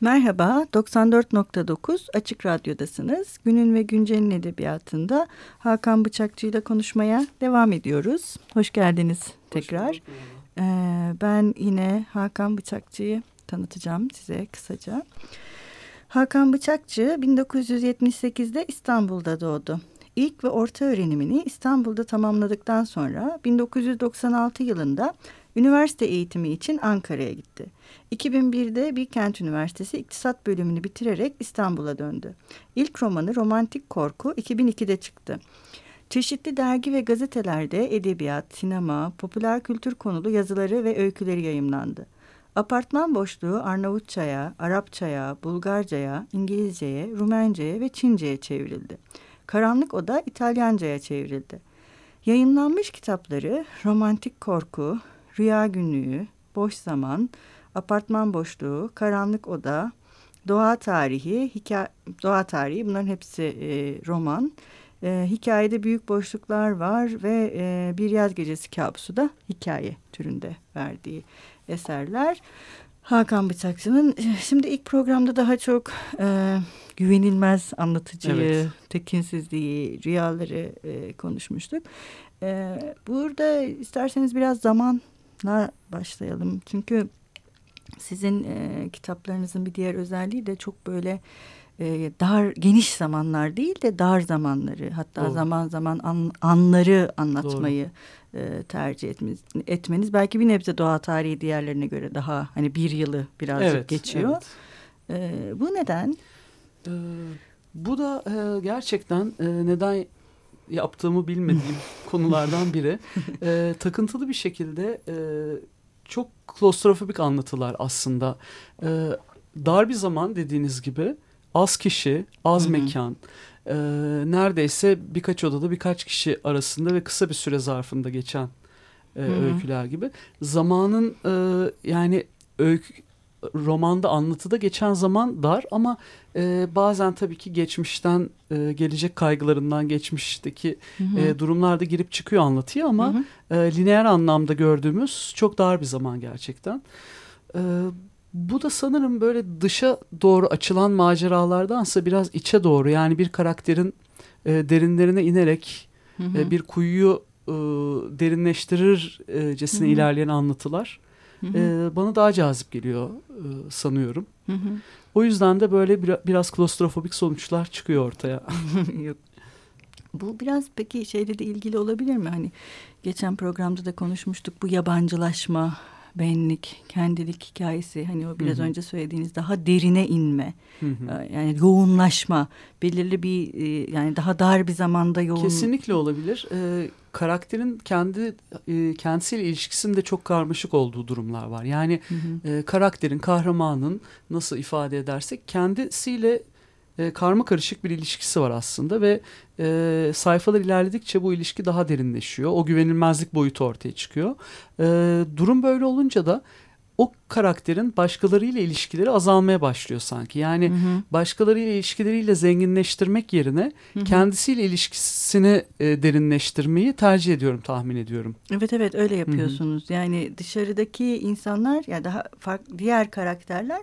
Merhaba, 94.9 Açık Radyo'dasınız. Günün ve Güncel'in edebiyatında Hakan Bıçakçı ile konuşmaya devam ediyoruz. Hoş geldiniz tekrar. Ee, ben yine Hakan Bıçakçı'yı tanıtacağım size kısaca. Hakan Bıçakçı 1978'de İstanbul'da doğdu. İlk ve orta öğrenimini İstanbul'da tamamladıktan sonra 1996 yılında üniversite eğitimi için Ankara'ya gitti. 2001'de Bilkent Üniversitesi İktisat bölümünü bitirerek İstanbul'a döndü. İlk romanı Romantik Korku 2002'de çıktı. Çeşitli dergi ve gazetelerde edebiyat, sinema, popüler kültür konulu yazıları ve öyküleri yayımlandı. Apartman boşluğu Arnavutçaya, Arapçaya, Bulgarcaya, İngilizceye, Rumenceye ve Çince'ye çevrildi. Karanlık Oda İtalyanca'ya çevrildi. Yayınlanmış kitapları Romantik Korku, Rüya Günlüğü, Boş Zaman, Apartman Boşluğu, Karanlık Oda, Doğa Tarihi, hikaye, Doğa Tarihi bunların hepsi e, roman. E, hikayede büyük boşluklar var ve e, Bir Yaz Gecesi Kabusu da hikaye türünde verdiği eserler. Hakan Bıçakçı'nın e, şimdi ilk programda daha çok e, güvenilmez anlatıcıyı, evet. tekinsizliği, rüyaları e, konuşmuştuk. E, burada isterseniz biraz zamanla başlayalım. Çünkü sizin e, kitaplarınızın bir diğer özelliği de çok böyle e, dar geniş zamanlar değil de dar zamanları hatta Doğru. zaman zaman an, anları anlatmayı e, tercih etmeniz, etmeniz belki bir nebze doğa tarihi diğerlerine göre daha hani bir yılı birazcık evet, geçiyor. Evet. E, bu neden? Ee, bu da e, gerçekten e, neden yaptığımı bilmediğim konulardan biri. E, takıntılı bir şekilde e, çok klostrofobik anlatılar aslında. E, dar bir zaman dediğiniz gibi az kişi, az Hı -hı. mekan, e, neredeyse birkaç odada birkaç kişi arasında ve kısa bir süre zarfında geçen e, öyküler gibi. Zamanın e, yani öykü, romanda anlatıda geçen zaman dar ama e, bazen tabii ki geçmişten e, gelecek kaygılarından geçmişteki hı hı. E, durumlarda girip çıkıyor anlatıyor ama hı hı. E, lineer anlamda gördüğümüz çok dar bir zaman gerçekten. E, bu da sanırım böyle dışa doğru açılan maceralardansa biraz içe doğru yani bir karakterin e, derinlerine inerek hı hı. E, bir kuyuyu e, derinleştirircesine hı hı. ilerleyen anlatılar hı hı. E, bana daha cazip geliyor e, sanıyorum. Hı hı. O yüzden de böyle bir, biraz klostrofobik sonuçlar çıkıyor ortaya. Yok. Bu biraz peki şeyle de ilgili olabilir mi? Hani geçen programda da konuşmuştuk bu yabancılaşma benlik, kendilik hikayesi hani o biraz hı hı. önce söylediğiniz daha derine inme. Hı hı. Ee, yani yoğunlaşma, belirli bir yani daha dar bir zamanda yoğun. Kesinlikle olabilir. Ee, karakterin kendi e, kendisiyle ilişkisinde çok karmaşık olduğu durumlar var. Yani hı hı. E, karakterin, kahramanın nasıl ifade edersek kendisiyle e, karma karışık bir ilişkisi var aslında ve e, sayfalar ilerledikçe bu ilişki daha derinleşiyor. O güvenilmezlik boyutu ortaya çıkıyor. E, durum böyle olunca da o karakterin başkalarıyla ilişkileri azalmaya başlıyor sanki. Yani hı hı. başkalarıyla ilişkileriyle zenginleştirmek yerine hı hı. kendisiyle ilişkisini e, derinleştirmeyi tercih ediyorum tahmin ediyorum. Evet evet öyle yapıyorsunuz. Hı hı. Yani dışarıdaki insanlar ya yani daha farklı diğer karakterler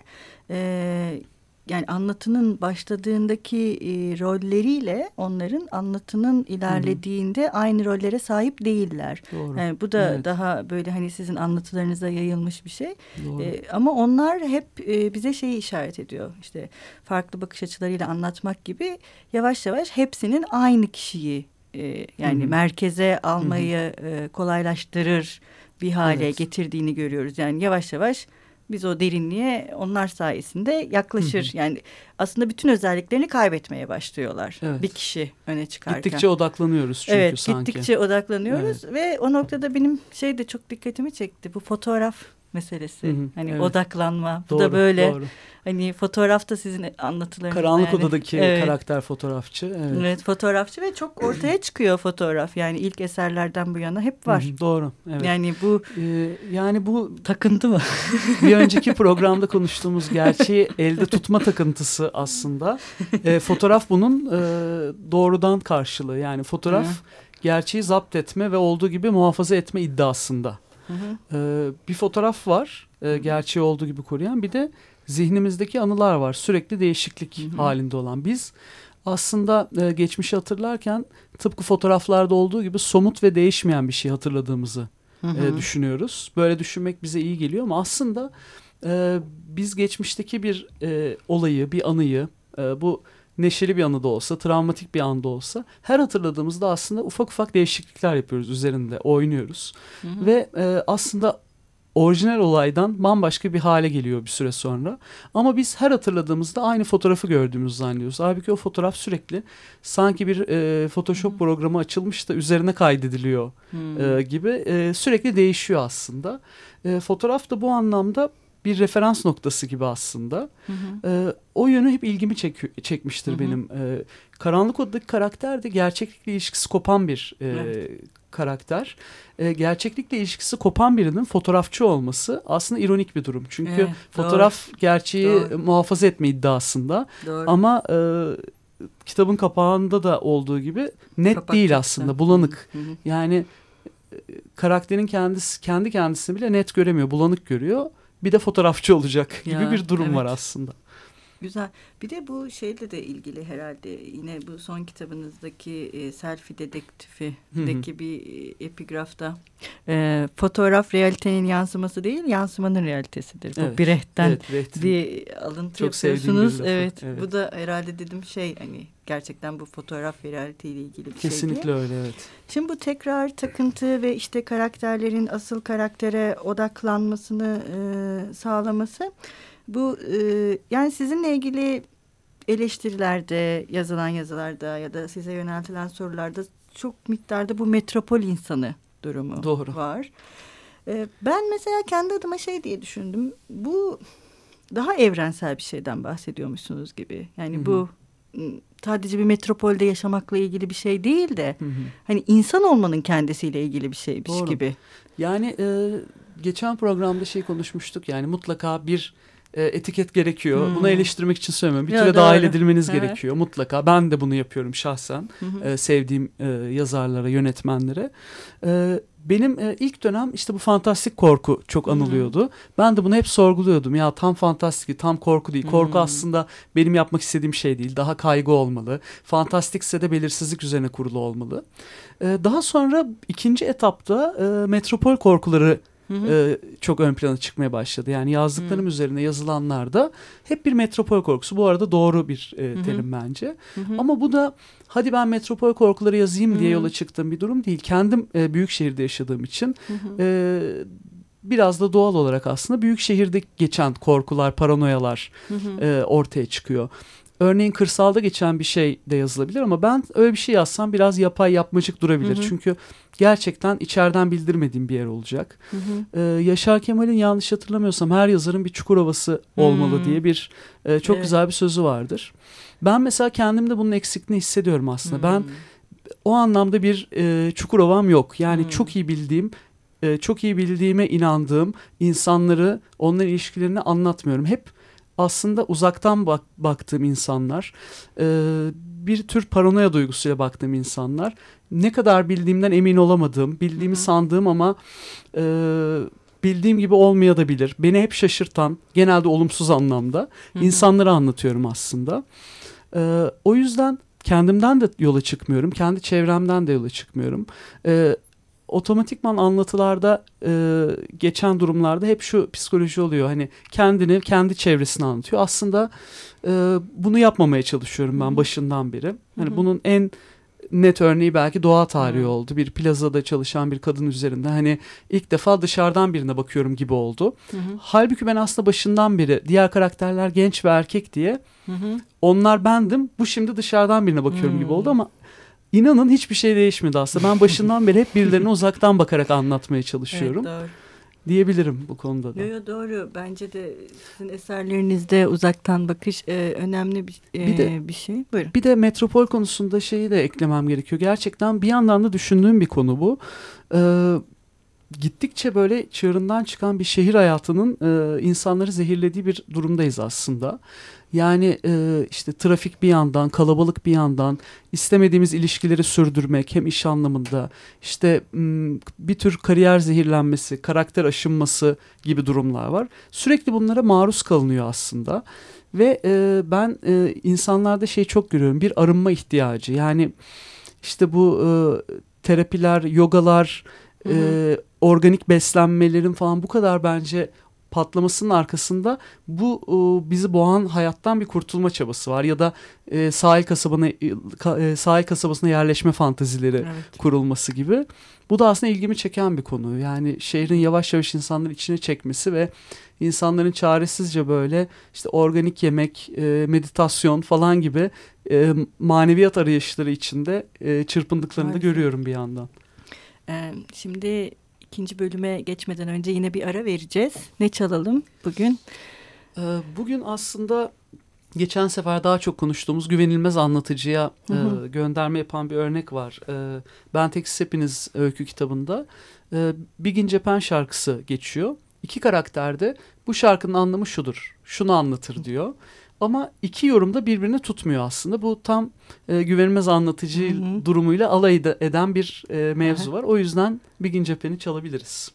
e, yani anlatının başladığındaki e, rolleriyle onların anlatının ilerlediğinde Hı -hı. aynı rollere sahip değiller. Doğru. Yani bu da evet. daha böyle hani sizin anlatılarınıza yayılmış bir şey. E, ama onlar hep e, bize şeyi işaret ediyor. İşte farklı bakış açılarıyla anlatmak gibi yavaş yavaş hepsinin aynı kişiyi e, yani Hı -hı. merkeze almayı Hı -hı. E, kolaylaştırır bir hale evet. getirdiğini görüyoruz. Yani yavaş yavaş biz o derinliğe onlar sayesinde yaklaşır. Hı hı. Yani aslında bütün özelliklerini kaybetmeye başlıyorlar. Evet. Bir kişi öne çıkarken. Gittikçe odaklanıyoruz çünkü evet, sanki. Evet gittikçe odaklanıyoruz evet. ve o noktada benim şey de çok dikkatimi çekti. Bu fotoğraf meselesi. Hı hı, hani evet. odaklanma. Bu doğru, da böyle doğru. hani fotoğrafta sizin anlatılarınız. Karanlık yani. odadaki evet. karakter fotoğrafçı. Evet. evet fotoğrafçı ve çok ortaya çıkıyor fotoğraf. Yani ilk eserlerden bu yana hep var. Hı hı, doğru. Evet. Yani bu ee, yani bu takıntı mı? bir önceki programda konuştuğumuz gerçeği elde tutma takıntısı aslında. E, fotoğraf bunun e, doğrudan karşılığı. Yani fotoğraf hı. gerçeği zapt etme ve olduğu gibi muhafaza etme iddiasında. Hı hı. Ee, bir fotoğraf var e, gerçeği olduğu gibi koruyan bir de zihnimizdeki anılar var. Sürekli değişiklik hı hı. halinde olan. Biz aslında e, geçmişi hatırlarken tıpkı fotoğraflarda olduğu gibi somut ve değişmeyen bir şey hatırladığımızı hı hı. E, düşünüyoruz. Böyle düşünmek bize iyi geliyor ama aslında e, biz geçmişteki bir e, olayı, bir anıyı, e, bu neşeli bir anı da olsa, travmatik bir anda olsa her hatırladığımızda aslında ufak ufak değişiklikler yapıyoruz üzerinde, oynuyoruz. Hı hı. Ve e, aslında orijinal olaydan bambaşka bir hale geliyor bir süre sonra. Ama biz her hatırladığımızda aynı fotoğrafı gördüğümüzü zannediyoruz. Halbuki o fotoğraf sürekli sanki bir e, Photoshop hmm. programı açılmış da üzerine kaydediliyor hmm. e, gibi e, sürekli değişiyor aslında. E, fotoğraf da bu anlamda bir referans noktası gibi aslında. Hı hı. E, o yönü hep ilgimi çek çekmiştir hı hı. benim. E, Karanlık Oda'daki karakter de gerçeklikle ilişkisi kopan bir e, evet. karakter. E, gerçeklikle ilişkisi kopan birinin fotoğrafçı olması aslında ironik bir durum. Çünkü evet, fotoğraf doğru. gerçeği doğru. muhafaza etme iddiasında. Doğru. Ama e, kitabın kapağında da olduğu gibi net Kapak değil aslında. Bulanık. Hı hı. Yani karakterin kendisi kendi kendisini bile net göremiyor. Bulanık görüyor bir de fotoğrafçı olacak gibi ya, bir durum evet. var aslında. Güzel. Bir de bu şeyle de ilgili herhalde yine bu son kitabınızdaki e, selfie dedektifideki bir e, epigrafta e, fotoğraf realitenin yansıması değil yansımanın realitesidir. Evet. Bu Brecht'ten evet, bir alıntı Çok yapıyorsunuz. Evet, evet. Bu da herhalde dedim şey hani gerçekten bu fotoğraf ve realite ile ilgili bir Kesinlikle şey öyle evet. Şimdi bu tekrar takıntı ve işte karakterlerin asıl karaktere odaklanmasını e, sağlaması bu e, yani sizinle ilgili eleştirilerde, yazılan yazılarda ya da size yöneltilen sorularda çok miktarda bu metropol insanı durumu Doğru. var. E, ben mesela kendi adıma şey diye düşündüm. Bu daha evrensel bir şeyden bahsediyormuşsunuz gibi. Yani Hı-hı. bu sadece bir metropolde yaşamakla ilgili bir şey değil de Hı-hı. hani insan olmanın kendisiyle ilgili bir şeymiş Doğru. gibi. Yani e, geçen programda şey konuşmuştuk yani mutlaka bir e, etiket gerekiyor. Hmm. Bunu eleştirmek için söylemiyorum. Bir türe dahil edilmeniz evet. gerekiyor mutlaka. Ben de bunu yapıyorum şahsen. Hı E, sevdiğim e, yazarlara, yönetmenlere. E, benim e, ilk dönem işte bu fantastik korku çok anılıyordu. Hmm. Ben de bunu hep sorguluyordum. Ya tam fantastik, tam korku değil. Korku hmm. aslında benim yapmak istediğim şey değil. Daha kaygı olmalı. Fantastikse de belirsizlik üzerine kurulu olmalı. E, daha sonra ikinci etapta e, metropol korkuları hı hı. E, çok ön plana çıkmaya başladı. Yani yazdıklarım hı. üzerine yazılanlarda hep bir metropol korkusu. Bu arada doğru bir e, terim hı hı. bence. Hı hı. Ama bu da hadi ben metropol korkuları yazayım hı. diye yola çıktığım bir durum değil. Kendim e, büyük şehirde yaşadığım için hı hı. E, biraz da doğal olarak aslında büyük şehirde geçen korkular, paranoyalar hı hı. E, ortaya çıkıyor. Örneğin kırsalda geçen bir şey de yazılabilir ama ben öyle bir şey yazsam biraz yapay yapmacık durabilir. Hı hı. Çünkü gerçekten içeriden bildirmediğim bir yer olacak. Hı hı. Ee, Yaşar Kemal'in yanlış hatırlamıyorsam her yazarın bir çukur havası olmalı hı. diye bir e, çok evet. güzel bir sözü vardır. Ben mesela kendimde bunun eksikliğini hissediyorum aslında. Hı. Ben o anlamda bir e, çukur havam yok. Yani hı. çok iyi bildiğim e, çok iyi bildiğime inandığım insanları, onların ilişkilerini anlatmıyorum. Hep aslında uzaktan bak, baktığım insanlar, e, bir tür paranoya duygusuyla baktığım insanlar, ne kadar bildiğimden emin olamadığım, bildiğimi Hı -hı. sandığım ama e, bildiğim gibi olmayabilir. Beni hep şaşırtan, genelde olumsuz anlamda Hı -hı. insanları anlatıyorum aslında. E, o yüzden kendimden de yola çıkmıyorum, kendi çevremden de yola çıkmıyorum. E, otomatikman anlatılarda e, geçen durumlarda hep şu psikoloji oluyor. Hani kendini, kendi çevresini anlatıyor. Aslında e, bunu yapmamaya çalışıyorum ben başından beri. Hani Hı-hı. bunun en net örneği belki doğa tarihi Hı-hı. oldu. Bir plazada çalışan bir kadın üzerinde hani ilk defa dışarıdan birine bakıyorum gibi oldu. Hı-hı. Halbuki ben aslında başından beri diğer karakterler genç ve erkek diye Hı-hı. onlar bendim. Bu şimdi dışarıdan birine bakıyorum Hı-hı. gibi oldu ama İnanın hiçbir şey değişmedi aslında. Ben başından beri hep birilerine uzaktan bakarak anlatmaya çalışıyorum. Evet, doğru. Diyebilirim bu konuda da. Yo, yo, doğru. Bence de sizin eserlerinizde uzaktan bakış e, önemli bir, e, bir, de, bir şey. Buyurun. Bir de metropol konusunda şeyi de eklemem gerekiyor. Gerçekten bir yandan da düşündüğüm bir konu bu. Ee, gittikçe böyle çığırından çıkan bir şehir hayatının e, insanları zehirlediği bir durumdayız aslında. Yani e, işte trafik bir yandan, kalabalık bir yandan, istemediğimiz ilişkileri sürdürmek hem iş anlamında, işte bir tür kariyer zehirlenmesi, karakter aşınması gibi durumlar var. Sürekli bunlara maruz kalınıyor aslında. Ve e, ben e, insanlarda şey çok görüyorum, bir arınma ihtiyacı. Yani işte bu e, terapiler, yogalar, hı hı. E, organik beslenmelerin falan bu kadar bence patlamasının arkasında bu e, bizi boğan hayattan bir kurtulma çabası var ya da e, sahil kasabına e, sahil kasabasına yerleşme fantazileri evet. kurulması gibi. Bu da aslında ilgimi çeken bir konu. Yani şehrin yavaş yavaş insanları içine çekmesi ve insanların çaresizce böyle işte organik yemek, e, meditasyon falan gibi e, maneviyat arayışları içinde e, çırpındıklarını da görüyorum bir yandan. Şimdi ikinci bölüme geçmeden önce yine bir ara vereceğiz. Ne çalalım bugün? Ee, bugün aslında geçen sefer daha çok konuştuğumuz güvenilmez anlatıcıya hı hı. E, gönderme yapan bir örnek var. E, ben Teksiz Hepiniz öykü kitabında e, Bigin Cepen şarkısı geçiyor. İki karakter de bu şarkının anlamı şudur, şunu anlatır diyor. Ama iki yorum da birbirini tutmuyor aslında. Bu tam e, güvenilmez anlatıcı hı hı. durumuyla alay eden bir e, mevzu var. O yüzden bir gün cepheni çalabiliriz.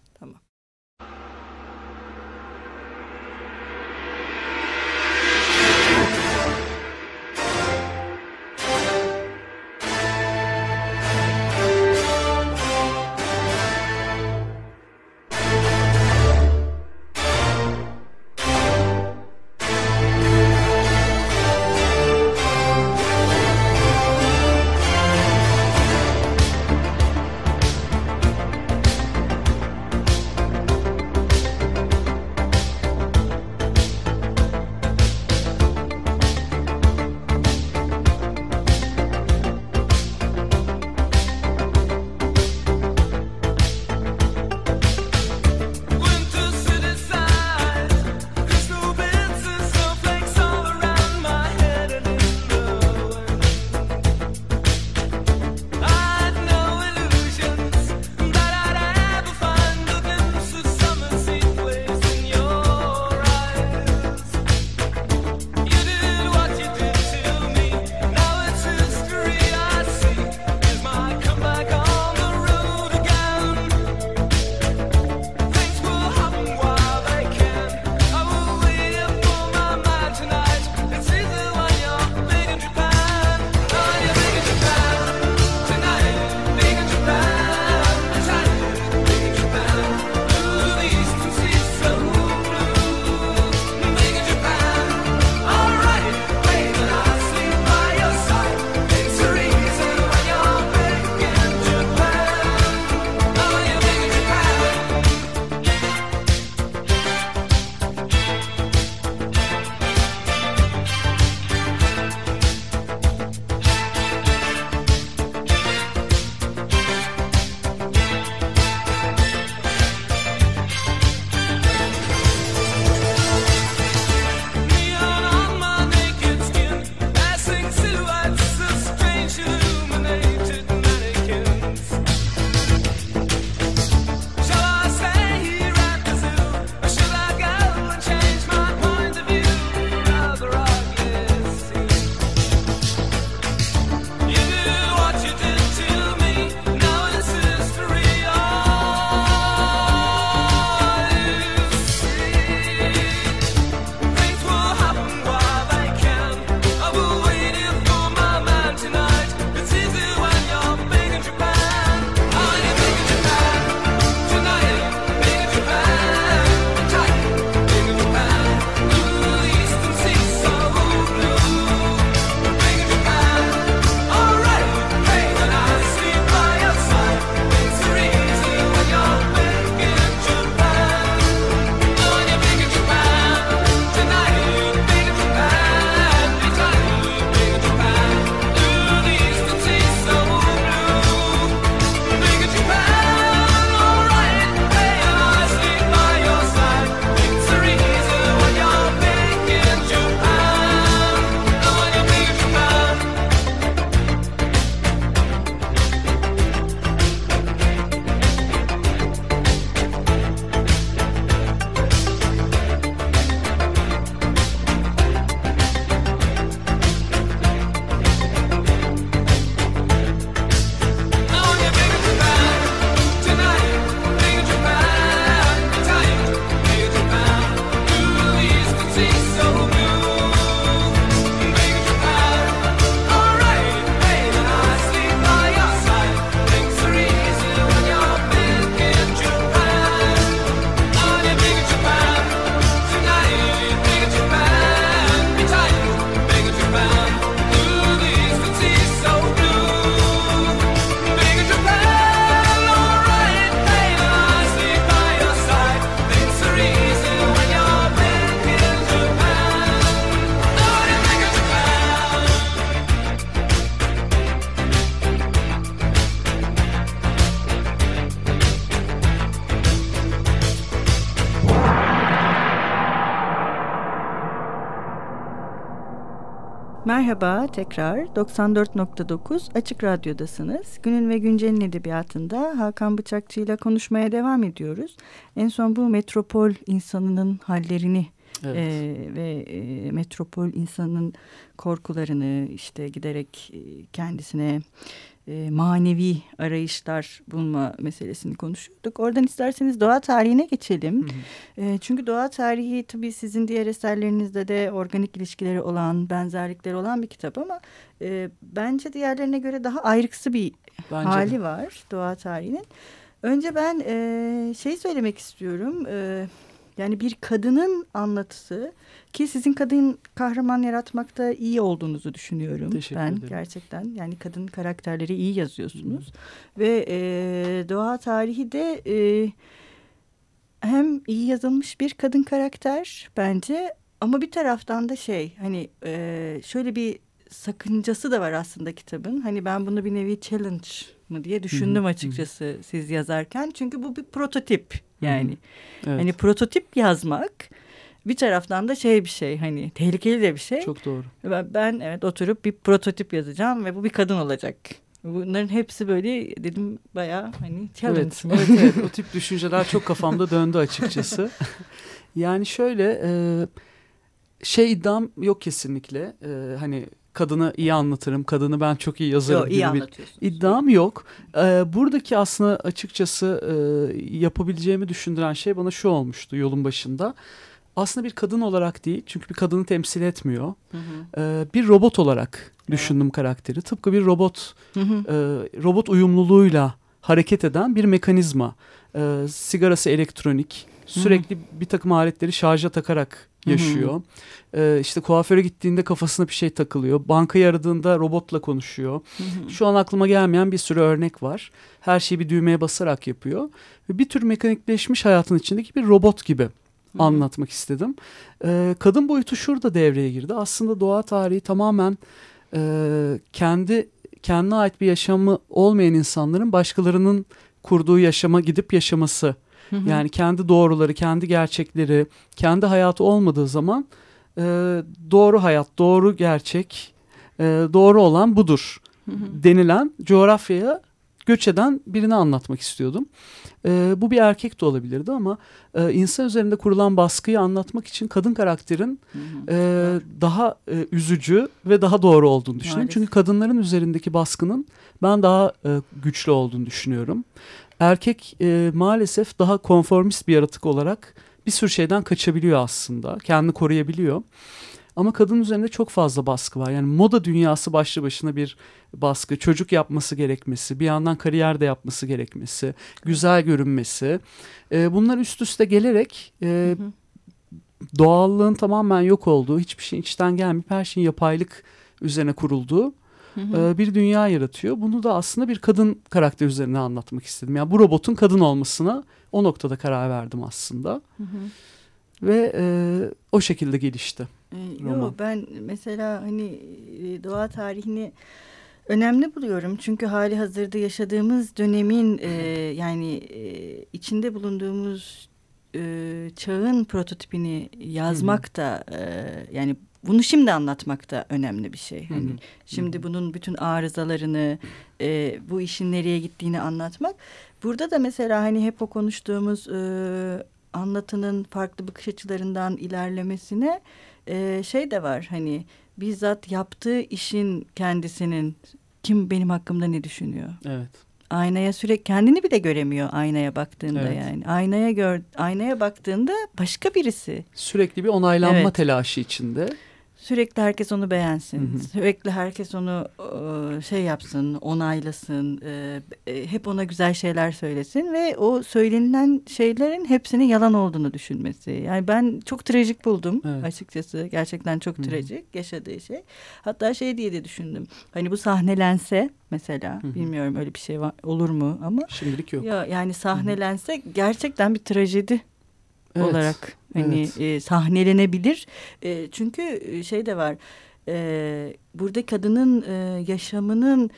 Merhaba tekrar 94.9 Açık Radyo'dasınız. Günün ve Güncel'in edebiyatında Hakan Bıçakçı ile konuşmaya devam ediyoruz. En son bu metropol insanının hallerini evet. e, ve e, metropol insanın korkularını işte giderek e, kendisine e, manevi arayışlar bulma meselesini konuşuyorduk. Oradan isterseniz doğa tarihine geçelim. Hı hı. E, çünkü doğa tarihi tabii sizin diğer eserlerinizde de organik ilişkileri olan, benzerlikleri olan bir kitap ama e, bence diğerlerine göre daha ayrıksı bir bence hali de. var doğa tarihinin. Önce ben e, şey söylemek istiyorum. E, yani bir kadının anlatısı ki sizin kadın kahraman yaratmakta iyi olduğunuzu düşünüyorum Teşekkür ben ederim. gerçekten. Yani kadın karakterleri iyi yazıyorsunuz. Hı. Ve e, doğa tarihi de e, hem iyi yazılmış bir kadın karakter bence ama bir taraftan da şey hani e, şöyle bir sakıncası da var aslında kitabın. Hani ben bunu bir nevi challenge mı diye düşündüm açıkçası siz yazarken. Çünkü bu bir prototip yani. Evet. Hani prototip yazmak bir taraftan da şey bir şey hani tehlikeli de bir şey. Çok doğru. Ben, ben evet oturup bir prototip yazacağım ve bu bir kadın olacak. Bunların hepsi böyle dedim bayağı hani challenge. Evet, evet, evet. o tip düşünceler çok kafamda döndü açıkçası. yani şöyle e, şey iddiam yok kesinlikle. E, hani kadını iyi anlatırım, kadını ben çok iyi yazarım Yo, iyi gibi bir iddiam yok. Ee, buradaki aslında açıkçası e, yapabileceğimi düşündüren şey bana şu olmuştu yolun başında. Aslında bir kadın olarak değil çünkü bir kadını temsil etmiyor. Hı hı. Ee, bir robot olarak düşündüm evet. karakteri. Tıpkı bir robot, hı hı. E, robot uyumluluğuyla hareket eden bir mekanizma. E, sigarası elektronik, sürekli hı hı. bir takım aletleri şarja takarak yaşıyor. Hı hı. Ee, işte kuaföre gittiğinde kafasına bir şey takılıyor. Bankayı aradığında robotla konuşuyor. Hı hı. Şu an aklıma gelmeyen bir sürü örnek var. Her şeyi bir düğmeye basarak yapıyor. Ve bir tür mekanikleşmiş hayatın içindeki bir robot gibi hı hı. anlatmak istedim. Ee, kadın boyutu şurada devreye girdi. Aslında doğa tarihi tamamen e, kendi kendine ait bir yaşamı olmayan insanların başkalarının kurduğu yaşama gidip yaşaması. Hı hı. Yani kendi doğruları, kendi gerçekleri, kendi hayatı olmadığı zaman e, doğru hayat, doğru gerçek, e, doğru olan budur hı hı. denilen coğrafyaya göç eden birini anlatmak istiyordum. E, bu bir erkek de olabilirdi ama e, insan üzerinde kurulan baskıyı anlatmak için kadın karakterin hı hı. E, daha e, üzücü ve daha doğru olduğunu düşünüyorum. Maalesef. Çünkü kadınların üzerindeki baskının ben daha e, güçlü olduğunu düşünüyorum. Erkek e, maalesef daha konformist bir yaratık olarak bir sürü şeyden kaçabiliyor aslında. Kendini koruyabiliyor. Ama kadın üzerinde çok fazla baskı var. Yani moda dünyası başlı başına bir baskı. Çocuk yapması gerekmesi, bir yandan kariyer de yapması gerekmesi, güzel görünmesi. E, bunlar üst üste gelerek e, doğallığın tamamen yok olduğu, hiçbir şeyin içten gelmeyip her şeyin yapaylık üzerine kurulduğu e, bir dünya yaratıyor. Bunu da aslında bir kadın karakter üzerine anlatmak istedim. Yani bu robotun kadın olmasına o noktada karar verdim aslında. Hı hı. Ve e, o şekilde gelişti. E, Yok ben mesela hani e, doğa tarihini önemli buluyorum. Çünkü hali hazırda yaşadığımız dönemin e, yani e, içinde bulunduğumuz e, çağın prototipini yazmak da e, yani bunu şimdi anlatmak da önemli bir şey. Hani şimdi bunun bütün arızalarını, e, bu işin nereye gittiğini anlatmak. Burada da mesela hani hep o konuştuğumuz e, anlatının farklı bakış açılarından ilerlemesine e, şey de var. Hani bizzat yaptığı işin kendisinin kim benim hakkımda ne düşünüyor? Evet. Aynaya sürekli kendini bile göremiyor aynaya baktığında evet. yani. Aynaya gör aynaya baktığında başka birisi. Sürekli bir onaylanma evet. telaşı içinde. Sürekli herkes onu beğensin. Hı hı. Sürekli herkes onu şey yapsın, onaylasın. E, hep ona güzel şeyler söylesin ve o söylenilen şeylerin hepsinin yalan olduğunu düşünmesi. Yani ben çok trajik buldum evet. açıkçası. Gerçekten çok hı hı. trajik yaşadığı şey. Hatta şey diye de düşündüm. Hani bu sahnelense mesela hı hı. bilmiyorum öyle bir şey var, olur mu ama. Şimdilik yok. Ya, yani sahnelense hı hı. gerçekten bir trajedi evet. olarak hani evet. e, sahnelenebilir. E, çünkü e, şey de var. E, burada kadının e, yaşamının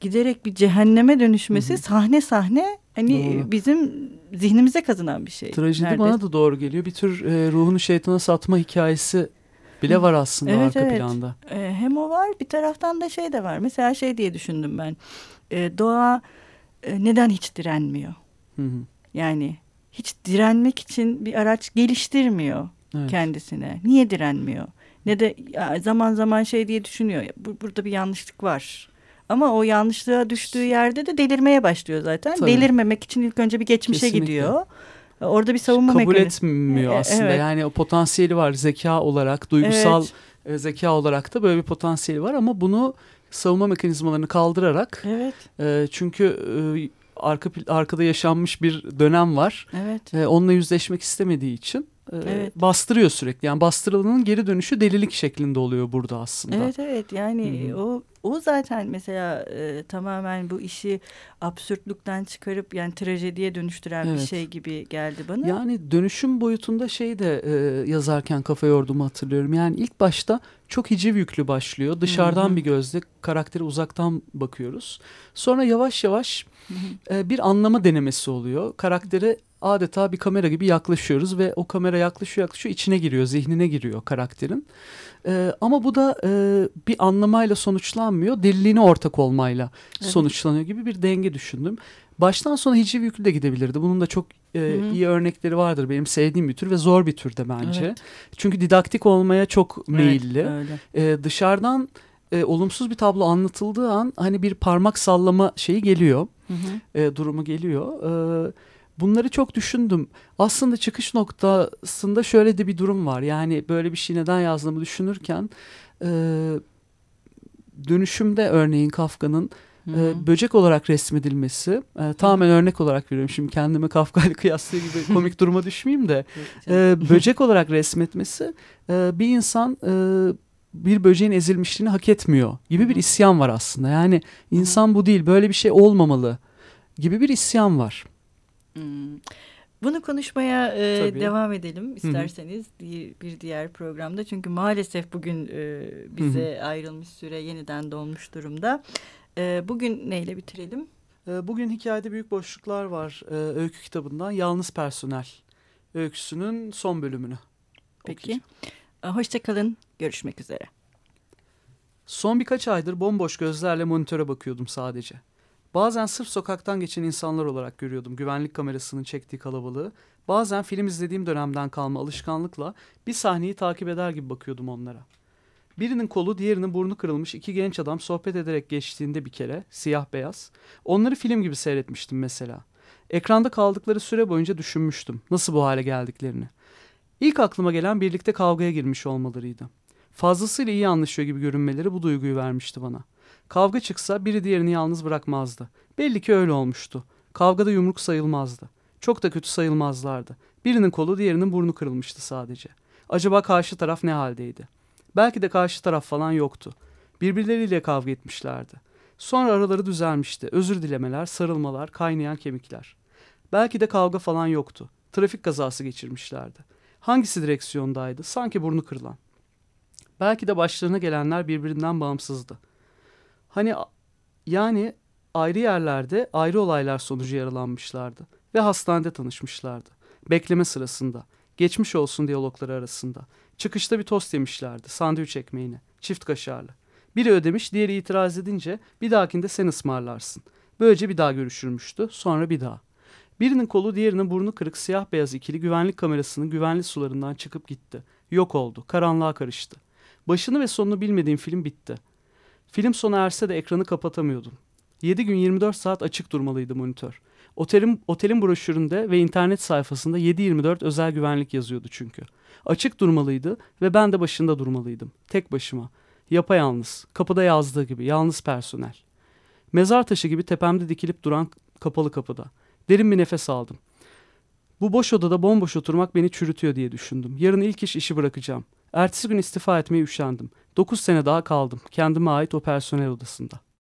giderek bir cehenneme dönüşmesi hı hı. sahne sahne hani doğru. bizim zihnimize kazınan bir şey. Trajedi Nerede? bana da doğru geliyor. Bir tür e, ruhunu şeytana satma hikayesi bile var aslında evet, arka evet. planda. E, hem o var bir taraftan da şey de var. Mesela şey diye düşündüm ben. E, doğa e, neden hiç direnmiyor? Hı hı. Yani hiç direnmek için bir araç geliştirmiyor Evet. kendisine. Niye direnmiyor? Ne de zaman zaman şey diye düşünüyor. bu, burada bir yanlışlık var. Ama o yanlışlığa düştüğü yerde de delirmeye başlıyor zaten. Tabii. Delirmemek için ilk önce bir geçmişe Kesinlikle. gidiyor. Orada bir savunma Kabul mekanizması. etmiyor E, aslında. evet. Yani o potansiyeli var zeka olarak, duygusal Evet. e, zeka olarak da böyle bir potansiyeli var ama bunu savunma mekanizmalarını kaldırarak Evet, e, çünkü e, arka arkada yaşanmış bir dönem var. evet. E, onunla yüzleşmek istemediği için Evet. bastırıyor sürekli. Yani bastırılanın geri dönüşü delilik şeklinde oluyor burada aslında. Evet evet yani Hı hı. o o zaten mesela e, tamamen bu işi absürtlükten çıkarıp yani trajediye dönüştüren bir Evet. şey gibi geldi bana. Yani dönüşüm boyutunda şey de e, yazarken kafa yorduğumu hatırlıyorum. Yani ilk başta çok hiciv yüklü başlıyor. Dışarıdan Hı hı. bir gözle karaktere uzaktan bakıyoruz. Sonra yavaş yavaş Hı hı. e, bir anlama denemesi oluyor. Karaktere adeta bir kamera gibi yaklaşıyoruz ve o kamera yaklaşıyor yaklaşıyor içine giriyor, zihnine giriyor karakterin. E, ama bu da e, bir anlamayla sonuçlanmıyor, deliliğine ortak olmayla Evet. sonuçlanıyor gibi bir denge düşündüm. Baştan sona hiciv yüklü de gidebilirdi. Bunun da çok e, Hı hı. iyi örnekleri vardır. Benim sevdiğim bir tür ve zor bir tür de bence. Evet. Çünkü didaktik olmaya çok meyilli. Evet, öyle. E, dışarıdan e, olumsuz bir tablo anlatıldığı an hani bir parmak sallama şeyi geliyor. Hı hı. e, durumu geliyor. E, bunları çok düşündüm. Aslında çıkış noktasında şöyle de bir durum var. Yani böyle bir şey neden yazdığımı düşünürken e, dönüşümde örneğin Kafka'nın e, böcek olarak resmedilmesi e, tamamen örnek olarak veriyorum. Şimdi kendime Kafka'yla kıyaslığı gibi komik duruma düşmeyeyim de e, böcek olarak resmetmesi e, bir insan e, bir böceğin ezilmişliğini hak etmiyor gibi bir isyan var aslında. Yani insan bu değil böyle bir şey olmamalı gibi bir isyan var. Hmm. Bunu konuşmaya e, Tabii. devam edelim isterseniz bir, bir diğer programda. Çünkü maalesef bugün e, bize ayrılmış süre yeniden dolmuş durumda. E, bugün neyle bitirelim? E, bugün hikayede büyük boşluklar var e, öykü kitabından Yalnız Personel öyküsünün son bölümünü. Peki. E, Hoşçakalın. Görüşmek üzere. Son birkaç aydır bomboş gözlerle monitöre bakıyordum sadece. Bazen sırf sokaktan geçen insanlar olarak görüyordum güvenlik kamerasının çektiği kalabalığı. Bazen film izlediğim dönemden kalma alışkanlıkla bir sahneyi takip eder gibi bakıyordum onlara. Birinin kolu diğerinin burnu kırılmış iki genç adam sohbet ederek geçtiğinde bir kere siyah beyaz. Onları film gibi seyretmiştim mesela. Ekranda kaldıkları süre boyunca düşünmüştüm nasıl bu hale geldiklerini. İlk aklıma gelen birlikte kavgaya girmiş olmalarıydı. Fazlasıyla iyi anlaşıyor gibi görünmeleri bu duyguyu vermişti bana. Kavga çıksa biri diğerini yalnız bırakmazdı. Belli ki öyle olmuştu. Kavgada yumruk sayılmazdı. Çok da kötü sayılmazlardı. Birinin kolu diğerinin burnu kırılmıştı sadece. Acaba karşı taraf ne haldeydi? Belki de karşı taraf falan yoktu. Birbirleriyle kavga etmişlerdi. Sonra araları düzelmişti. Özür dilemeler, sarılmalar, kaynayan kemikler. Belki de kavga falan yoktu. Trafik kazası geçirmişlerdi. Hangisi direksiyondaydı? Sanki burnu kırılan. Belki de başlarına gelenler birbirinden bağımsızdı. Hani yani ayrı yerlerde ayrı olaylar sonucu yaralanmışlardı ve hastanede tanışmışlardı. Bekleme sırasında, geçmiş olsun diyalogları arasında. Çıkışta bir tost yemişlerdi, sandviç ekmeğine, çift kaşarlı. Biri ödemiş, diğeri itiraz edince bir dahakinde sen ısmarlarsın. Böylece bir daha görüşürmüştü, sonra bir daha. Birinin kolu diğerinin burnu kırık siyah beyaz ikili güvenlik kamerasının güvenli sularından çıkıp gitti. Yok oldu, karanlığa karıştı. Başını ve sonunu bilmediğim film bitti. Film sona erse de ekranı kapatamıyordum. 7 gün 24 saat açık durmalıydı monitör. Otelin, otelin broşüründe ve internet sayfasında 7-24 özel güvenlik yazıyordu çünkü. Açık durmalıydı ve ben de başında durmalıydım. Tek başıma. Yapayalnız. Kapıda yazdığı gibi. Yalnız personel. Mezar taşı gibi tepemde dikilip duran kapalı kapıda. Derin bir nefes aldım. Bu boş odada bomboş oturmak beni çürütüyor diye düşündüm. Yarın ilk iş işi bırakacağım. Ertesi gün istifa etmeye üşendim. 9 sene daha kaldım. Kendime ait o personel odasında.